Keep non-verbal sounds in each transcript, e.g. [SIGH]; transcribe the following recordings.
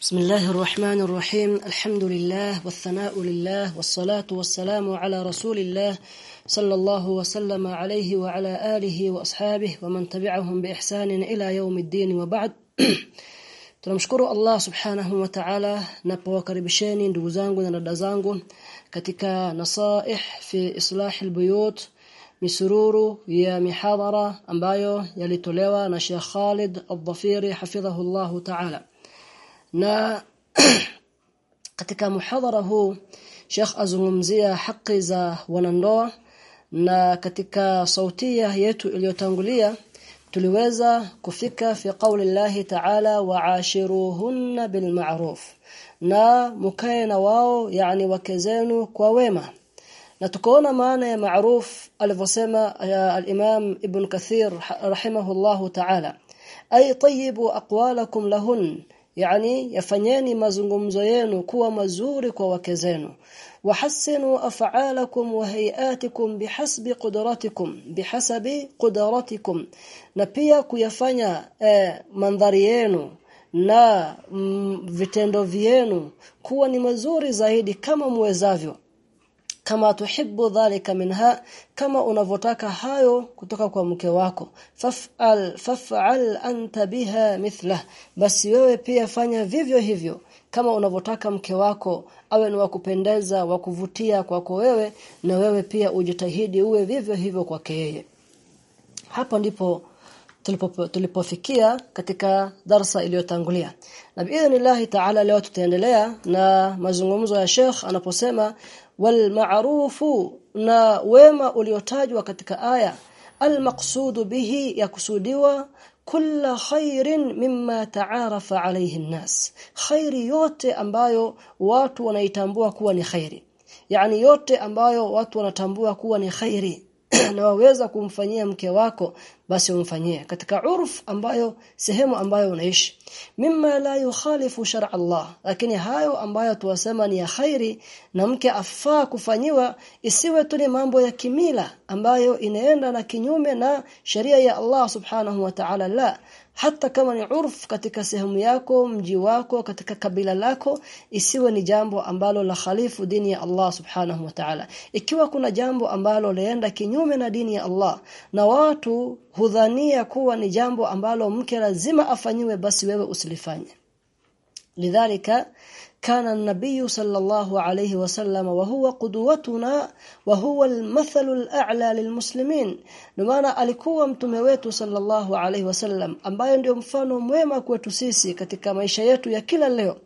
بسم الله الرحمن الرحيم. الحمد لله والثناء لله والصلاة والسلام على رسول الله صلى الله وسلم عليه وعلى آله وأصحابه ومن تبعهم بإحسان إلى يوم الدين. وبعد تنشكر الله سبحانه وتعالى نبوكربشاني ndugu zangu na dada zangu katika nasaih fi islah albuyut misururu ya mihadara ambayo yalitolewa na Sheikh Khalid al-Dhafiri hafidhahu Allah ta'ala. Na [CLEARS THROAT] katika muhadhara huu Sheikh azungumzia haki za wanandoa na katika sautia yetu iliyotangulia tuliweza kufika fi qawli Allah ta'ala wa'ashiruhunna bil ma'ruf na mukae na wao yani wake zenu kwa wema. Na tukaona maana ya ma'ruf alivyosema al-Imam Ibn Kathir rahimahullahu ta'ala ay tayyibu aqwalakum lahun yani yafanyeni mazungumzo yenu kuwa mazuri kwa wake zenu. Wahassinu af'alakum wa hayatikum bihasbi qudratikum bihasabi qudratikum. Na pia kuyafanya eh, mandhari yenu na mm, vitendo vyenu kuwa ni mazuri zaidi kama muwezavyo kama tuhibbu dhalika minha kama unavotaka hayo kutoka kwa mke wako. Faf'al faf'al anta biha mithla basi wewe pia fanya vivyo hivyo. Kama unavotaka mke wako awe ni wakupendeza wakuvutia kwako wewe na wewe pia ujitahidi uwe vivyo hivyo kwake yeye. Hapo ndipo tulipo tulipofikia katika darsa iliyotangulia. Na biidhnillah ta'ala leo tutaendelea na mazungumzo ya Sheikh anaposema wal ma'rufu na wema uliotajwa katika aya almaqsudu bihi yakusudiwa kulla khairin mimma ta'arafa alayhi an-nas. Khairi yote ambayo watu wanaitambua kuwa ni khairi. Yani yote ambayo watu wanatambua kuwa ni khairi na kumfanyia mke wako basi umfanyie. Katika urf ambayo sehemu ambayo unaishi. Mimma la yukhalifu shar'a Allah. Lakini hayo ambayo tuwasema ni ya khairi na mke afaa kufanyiwa isiwe tu ni mambo ya kimila ambayo inaenda na kinyume na sheria ya Allah subhanahu wa ta'ala. La hata kama ni urf katika sehemu yako mji wako katika kabila lako isiwe ni jambo ambalo la khalifu dini ya Allah subhanahu wa ta'ala. Ikiwa kuna jambo ambalo laenda kinyume na dini ya Allah na watu hudhania kuwa ni jambo ambalo mke lazima afanyiwe basi wewe usilifanye. Lidhalika كان النبي صلى الله عليه وسلم وهو قدوتنا وهو المثل الأعلى للمسلمين maana alikuwa mtume wetu sallallahu alaihi wasallam ambaye ndio mfano mwema kwetu sisi katika maisha yetu ya kila leo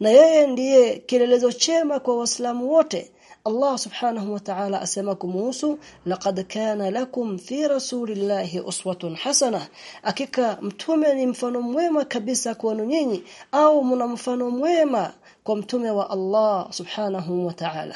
na yeye ndiye kielelezo chema kwa waislamu wote Allah subhanahu wa ta'ala asema kumuhusu laqad kana lakum fi rasulillahi uswatun hasana hakika mtume ni mfano mwema kabisa kwenu nyinyi au mna mfano mwema kwa mtume wa Allah subhanahu wa ta'ala.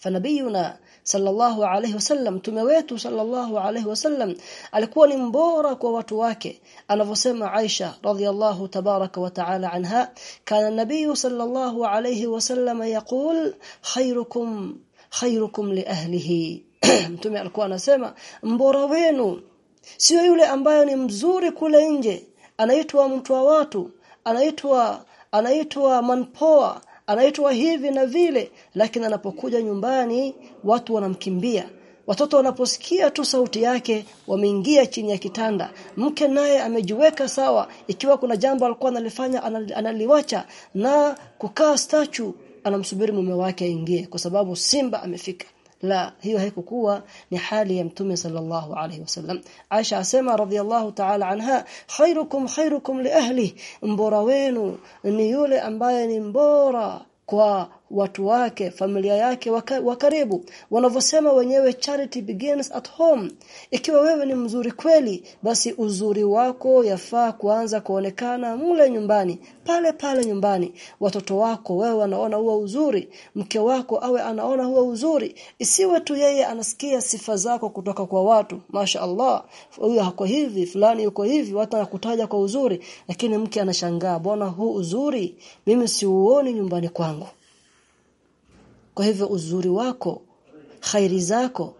Fanabiyuna sallallahu alayhi wasallam mtume wetu sallallahu alayhi wasallam alikuwa ni mbora kwa watu wake. Anavyosema Aisha radhiyallahu tabaraka wa ta'ala anha kana nabiyu sallallahu alayhi wasallam yaqul khairukum khairukum li ahlihi. [CLEARS THROAT] Mtume alikuwa anasema mbora wenu sio yule ambaye ni mzuri kule nje. Anaitwa mtu wa watu anaitwa anaitwa manpoa anaitwa hivi na vile lakini anapokuja nyumbani watu wanamkimbia. Watoto wanaposikia tu sauti yake wameingia chini ya kitanda. Mke naye amejiweka sawa ikiwa kuna jambo alikuwa analifanya analiwacha na kukaa statue anamsubiri mume wake aingie kwa sababu simba amefika la hiyo haikukuwa ni hali ya mtume sallallahu alaihi wasallam. Aisha asema radhiallahu ta'ala anha khairukum khairukum li ahli. Mbora wenu ni yule ambaye ni mbora kwa watu wake familia yake wa karibu. Wanavyosema wenyewe charity begins at home. Ikiwa wewe ni mzuri kweli basi uzuri wako yafaa kuanza kuonekana mule nyumbani pale pale nyumbani. Watoto wako wewe wanaona huo uzuri mke wako awe anaona huo uzuri. Isiwe tu yeye anasikia sifa zako kutoka kwa watu. Masha Allah huyu hako hivi fulani yuko hivi watu anakutaja kwa uzuri lakini mke anashangaa bwana huu uzuri? Mimi siuoni nyumbani kwangu kwa hivyo uzuri wako khairi zako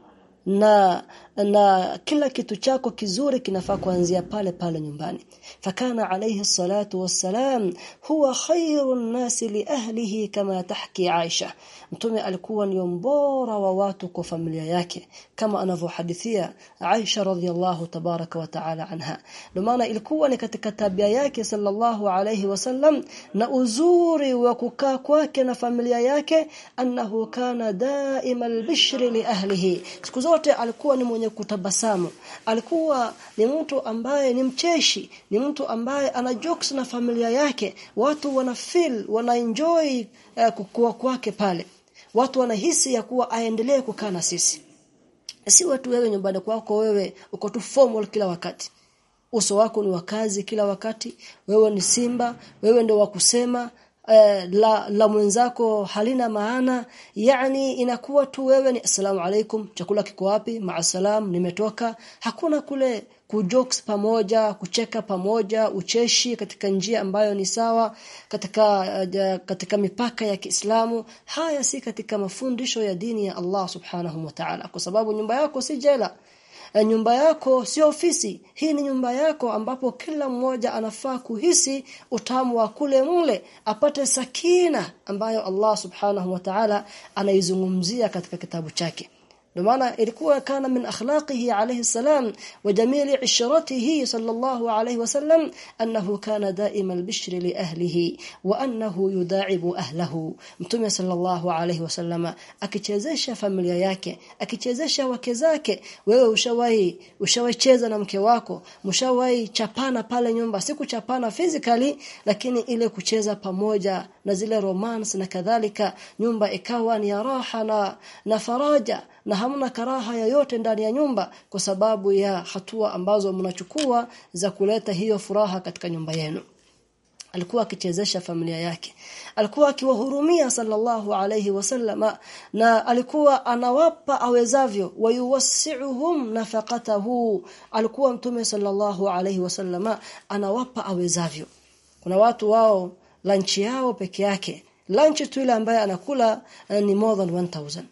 na na kila kitu chako kizuri kinafaa kuanzia pale pale nyumbani. Fakana alayhi salatu wassalam huwa khairun nas li ahlihi kama tahki Aisha. Mtume alikuwa ni mbora wa watu kwa familia yake kama anavyohadithia Aisha radhiallahu tabaraka wa taala anha. Ndio ilikuwa ni katika tabia yake sallallahu alayhi wasallam na uzuri wa kukaa kwake na familia yake annahu kana daima albishri li ahlihi. Siku zote alikuwa ni mwenye kutabasamu. Alikuwa ni mtu ambaye ni mcheshi ni mtu ambaye ana jokes na familia yake. Watu wana feel wana enjoy uh, kukua kwake pale. Watu wanahisi ya kuwa aendelee kukaa na sisi. Si watu wewe nyumbani kwako wewe uko tu formal kila wakati. Uso wako ni wakazi kila wakati. Wewe ni simba wewe ndio wa kusema eh, la, la mwenzako halina maana yani inakuwa tu wewe ni asalamu alaikum chakula kiko wapi? Maasalam nimetoka. Hakuna kule kujokes pamoja kucheka pamoja ucheshi katika njia ambayo ni sawa katika uh, katika mipaka ya Kiislamu. Haya si katika mafundisho ya dini ya Allah subhanahu wa ta'ala. Kwa sababu nyumba yako si jela nyumba yako sio ofisi. Hii ni nyumba yako ambapo kila mmoja anafaa kuhisi utamu wa kule mle apate sakina ambayo Allah subhanahu wa ta'ala anaizungumzia katika kitabu chake ndio maana ilikuwa kana min akhlaqihi alayhi salam wa jamili isharatihi sallallahu alayhi wasallam annahu kana daima albishri li ahlihi wa annahu yuda'ibu ahlahu. Mtume sallallahu alayhi wasallama akichezesha familia yake akichezesha wake zake. Wewe ushawahi ushawacheza na mke wako? Mshawahi chapana pale nyumba? Si kuchapana physically lakini ile kucheza pamoja na zile romance na kadhalika nyumba ikawa ni raha na, na faraja na hamna karaha yoyote ndani ya nyumba kwa sababu ya hatua ambazo mnachukua za kuleta hiyo furaha katika nyumba yenu. Alikuwa akichezesha familia yake. Alikuwa akiwahurumia sallallahu alayhi wasallama na alikuwa anawapa awezavyo wayuwassi'uhum nafaqatahu. Alikuwa mtume sallallahu alayhi wasallama anawapa awezavyo. Kuna watu wao lunch yao peke yake. Lunch tu ile ambayo anakula uh, ni more than 1000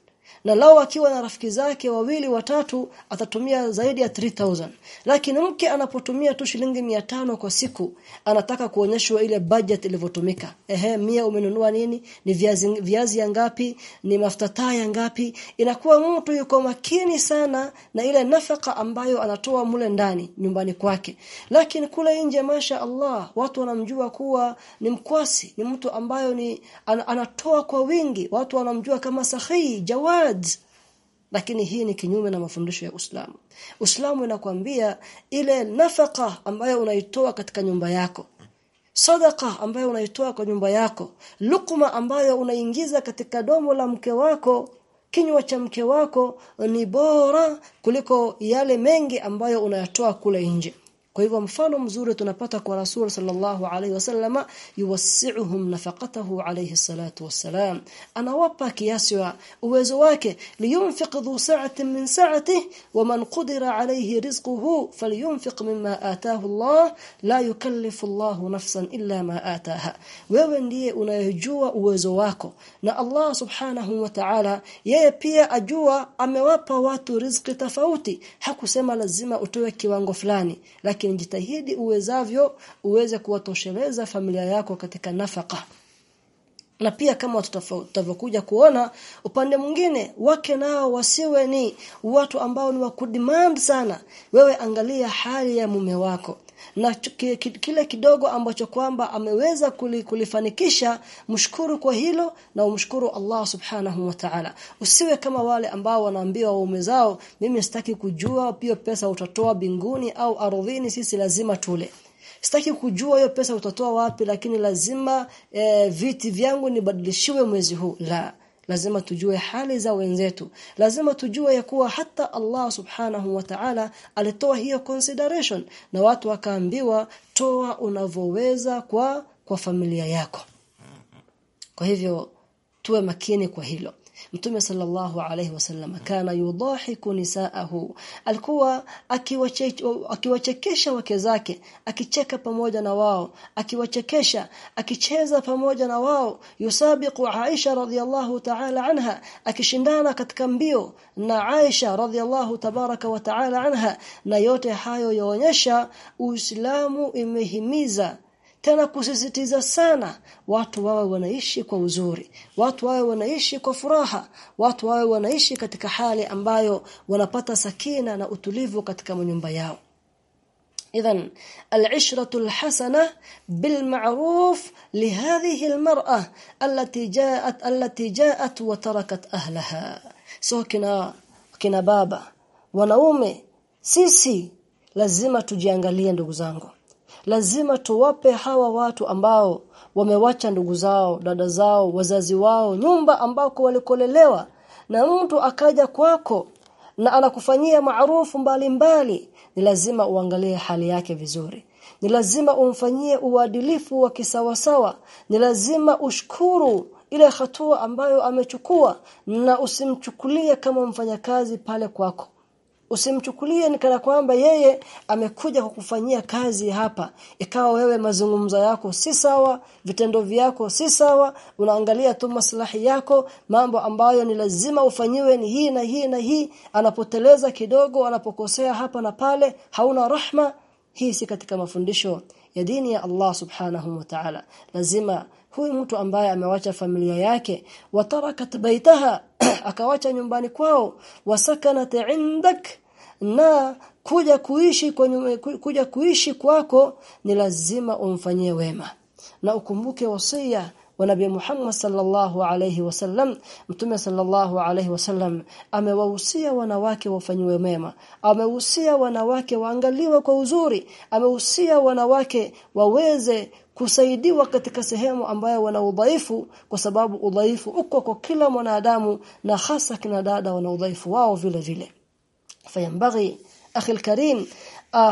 na lao akiwa na rafiki zake wawili watatu atatumia zaidi ya 3000 lakini mke anapotumia tu shilingi 500 kwa siku anataka kuonyeshwa ile budget ilivyotumika. Ehe mia umenunua nini? Ni viazi viazi ngapi? Ni mafuta taa ngapi? Inakuwa mtu yuko makini sana na ile nafaka ambayo anatoa mule ndani nyumbani kwake. Lakini kule nje masha Allah watu wanamjua kuwa ni mkwasi ni mtu ambayo ni an, anatoa kwa wingi. Watu wanamjua kama sahihi jawad lakini hii ni kinyume na mafundisho ya Uislamu. Uislamu inakwambia ile nafaka ambayo unaitoa katika nyumba yako sadaka ambayo unaitoa kwa nyumba yako lukuma ambayo unaingiza katika domo la mke wako kinywa cha mke wako ni bora kuliko yale mengi ambayo unayatoa kule nje kwa hivyo mfano mzuri tunapata kwa Rasul sallallahu alaihi wasallama yuwassi'uhum nafaqatahu alaihi salatu wassalam. Anawapa kiasi wa uwezo wake liyunfiq dhu min sa'atihi wa man qadira alaihi rizquhu falyunfiq mimma ataahu Allah la yukallifu Allah nafsan illa ma ataaha. Wewe ndiye unayejua uwezo wako. Na Allah subhanahu wa ta'ala yeye pia ajua amewapa watu riziki tofauti. Hakusema lazima utoe kiwango fulani jitahidi uwezavyo uweze kuwatosheleza familia yako katika nafaka. Na pia kama tutavyokuja kuona upande mwingine wake nao wasiwe ni watu ambao ni wa sana. Wewe angalia hali ya mume wako na kile kidogo ambacho kwamba ameweza kulifanikisha mshukuru kwa hilo na umshukuru Allah subhanahu wa ta'ala. Usiwe kama wale ambao wanaambiwa waume zao mimi sitaki kujua pia pesa utatoa binguni au ardhini sisi lazima tule. Sitaki kujua hiyo pesa utatoa wapi lakini lazima e, viti vyangu nibadilishiwe mwezi huu. La lazima tujue hali za wenzetu. Lazima tujue ya kuwa hata Allah subhanahu wa ta'ala alitoa hiyo consideration na watu wakaambiwa toa unavoweza kwa kwa familia yako. Kwa hivyo tuwe makini kwa hilo Mtume sallallahu alayhi wasallam kana yudahiku nisaahu. Alikuwa akiwachekesha wake zake akicheka pamoja na wao akiwachekesha akicheza pamoja na wao. Yusabiqu Aisha radhiyallahu ta'ala anha akishindana katika mbio na Aisha radhiyallahu tabaraka wa ta'ala anha. Na yote hayo yaonyesha Uislamu imehimiza tena kusisitiza sana watu wawe wanaishi kwa uzuri watu wawe wanaishi kwa furaha watu wawe wanaishi katika hali ambayo wanapata sakina na utulivu katika nyumba yao اذا العشره الحسنه بالمعروف لهذه المراه التي جاءت التي جاءت وتركت اهلها سو kina kina baba wanaume sisi lazima tujiangalie ndugu zangu lazima tuwape hawa watu ambao wamewacha ndugu zao dada zao wazazi wao nyumba ambako walikolelewa. Na mtu akaja kwako na anakufanyia maarufu mbalimbali ni lazima uangalie hali yake vizuri. Ni lazima umfanyie uadilifu wa kisawasawa. Ni lazima ushukuru ile hatua ambayo amechukua na usimchukulie kama mfanyakazi pale kwako usimchukulie ni kana kwamba yeye amekuja kukufanyia kazi hapa. Ikawa wewe mazungumzo yako si sawa vitendo vyako si sawa unaangalia tu maslahi yako mambo ambayo ni lazima ufanyiwe ni hii na hii na hii. Anapoteleza kidogo anapokosea hapa na pale hauna rahma. Hii si katika mafundisho ya dini ya Allah subhanahu wa ta'ala. Lazima huyu mtu ambaye amewacha familia yake watarakat baitaha [CLEARS THROAT] akawacha nyumbani kwao wasakanat indak na kuja kuishi kwenye kuja kuishi kwako ni lazima umfanyie wema. Na ukumbuke wasia wa Nabii Muhammad sallallahu alayhi wasallam Mtume sallallahu alayhi wasallam amewahusia wanawake wafanyiwe mema. Amehusia wanawake waangaliwe kwa uzuri. Amehusia wanawake waweze kusaidiwa katika sehemu ambayo wana udhaifu kwa sababu udhaifu uko kwa kila mwanadamu na hasa kina dada wana udhaifu wao vile vile fayambaghi akhi alkarim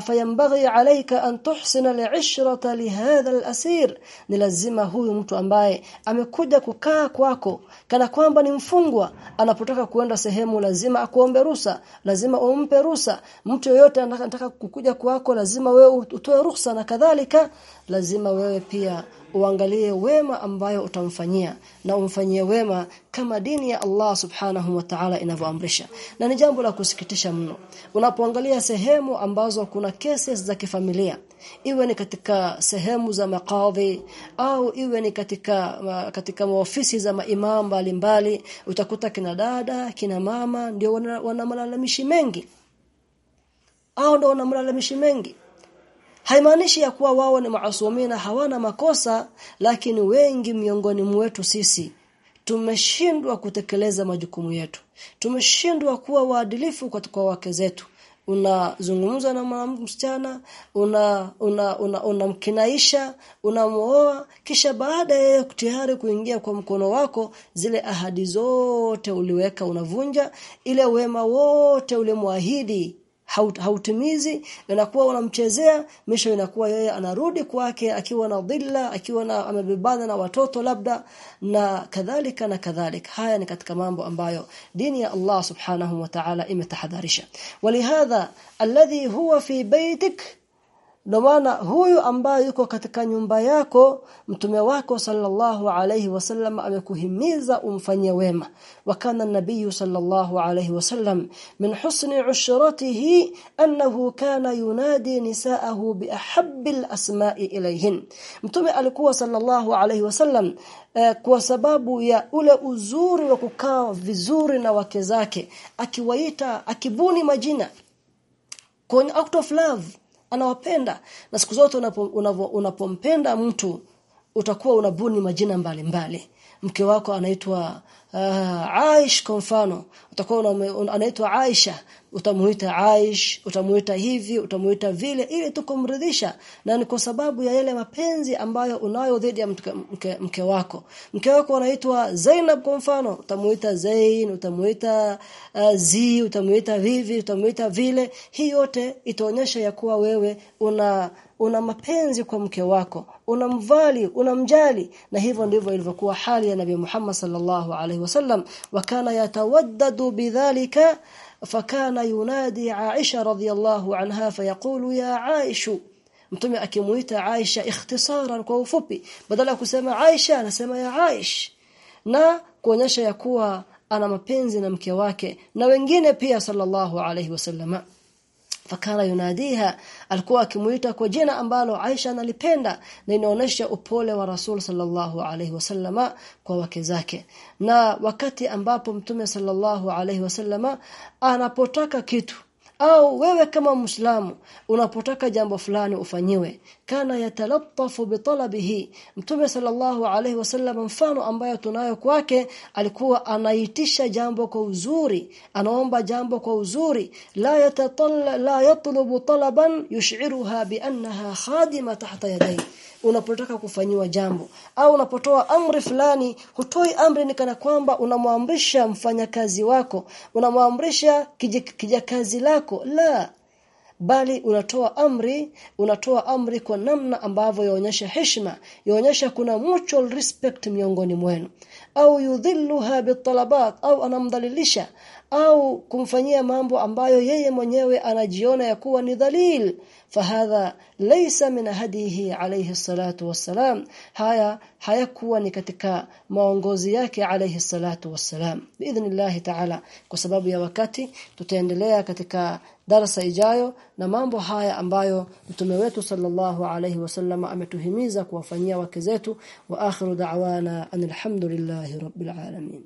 فينبغي عليك أن تحسن العشرة لهذا الأسير ni lazima huyu mtu ambaye amekuja kukaa kwako kana kwamba ni mfungwa anapotaka kuenda sehemu lazima akuombe ruhusa lazima umpe ruhusa mtu yoyote anataka kukuja kwako lazima wewe utoe ruhusa na kadhalika lazima wewe pia uangalie wema ambayo utamfanyia na umfanyie wema kama dini ya Allah subhanahu wa ta'ala inavyoamrisha. Na ni jambo la kusikitisha mno. Unapoangalia sehemu ambazo kuna cases za kifamilia iwe ni katika sehemu za makadhi au iwe ni katika katika maofisi za maimam mbalimbali utakuta kina dada kina mama ndio wana, wana malalamishi mengi. Au ndio wana malalamishi mengi haimaanishi ya kuwa wao ni maasumina hawana makosa lakini wengi miongoni mwetu sisi tumeshindwa kutekeleza majukumu yetu. Tumeshindwa kuwa waadilifu kwa wake zetu. Unazungumza na mwanamke msichana una unamkinaisha una, una unamuoa kisha baada ya kutihari kuingia kwa mkono wako zile ahadi zote uliweka unavunja ile wema wote ulimwahidi hautimizi inakuwa unamchezea misho inakuwa yeye anarudi kwake akiwa na dhilla akiwa na amebebana na watoto labda na kadhalika na kadhalika. Haya ni katika mambo ambayo dini ya Allah subhanahu wa ta'ala imetahadharisha. Walihadha alladhi huwa fi baitik ndio maana huyu ambaye yuko katika nyumba yako mtume wako sallallahu alayhi wasallam amekuhimiza umfanyie wema. Wakana nabii sallallahu alayhi wasallam min husni ushratihi annahu kana yunadi nisaahu biahabbil asma'i ilayhin. Mtume alikuwa sallallahu alayhi wasallam eh, kwa sababu ya ule uzuri wa kukaa vizuri na wake zake akiwaita akibuni majina. Kwa act of love anawapenda na siku zote unapompenda unapo mtu utakuwa unabuni majina mbalimbali mbali. Mke wako anaitwa uh, Aish kwa mfano. Utakuwa anaitwa Aisha. Utamuita Aish utamuita hivi utamuita vile ili tukumridhisha. Na ni kwa sababu ya yale mapenzi ambayo unayo dhidi ya mke, mke, mke wako. Mke wako anaitwa Zainab kwa mfano. Utamuita Zain utamuita uh, Zi utamuita vivi utamuita vile. Hii yote itaonyesha ya kuwa wewe una una mapenzi kwa mke wako unamvali unamjali na hivyo ndivyo ilivyokuwa hali ya nabii Muhammad sallallahu alaihi wasallam. Wakana yatawaddadu bidhalika fakana yunadi Aisha radhiyallahu anha fayaqulu ya Aisha mtume akimuita Aisha ikhtisaran kwa ufupi. Badala ya kusema Aisha anasema ya Aish. Na kuonyesha ya kuwa ana mapenzi na mke wake na wengine pia sallallahu alaihi wasallama fakana yunadiha alikuwa akimuita kwa jina ambalo Aisha analipenda na inaonesha upole wa Rasul sallallahu alaihi wasallama kwa wake zake. Na wakati ambapo mtume sallallahu alaihi wasallama anapotaka kitu au wewe kama muislamu unapotaka jambo fulani ufanyiwe kana yatalattafu bitalabihi. Mtume sallallahu alaihi wasallam mfano ambayo tunayo kwake alikuwa anaitisha jambo kwa uzuri anaomba jambo kwa uzuri. La yatatalla la yatlubu talaban yush'iruha bi annaha khadima tahta yadayhi unapotaka kufanyiwa jambo. Au unapotoa amri fulani hutoi amri ni kana kwamba unamwamrisha mfanyakazi wako. Unamwamrisha kijakazi lako. La. Bali unatoa amri unatoa amri kwa namna ambavyo yaonyesha heshima. Yaonyesha kuna mutual respect miongoni mwenu au yudhilluha bitalabat au anamdhalilisha au kumfanyia mambo ambayo yeye mwenyewe anajiona ya kuwa ni dhalil. Fahadha laysa min hadihi alayhi salatu wassalam. Haya hayakuwa ni katika maongozi yake alayhi salatu wassalam. Biidhnillah ta'ala kwa sababu ya wakati tutaendelea katika darasa ijayo na mambo haya ambayo mtume wetu sallallahu alayhi wasallam ametuhimiza kuwafanyia wake zetu. Wa akhiru da'wana alhamdulillahi rabbil alamin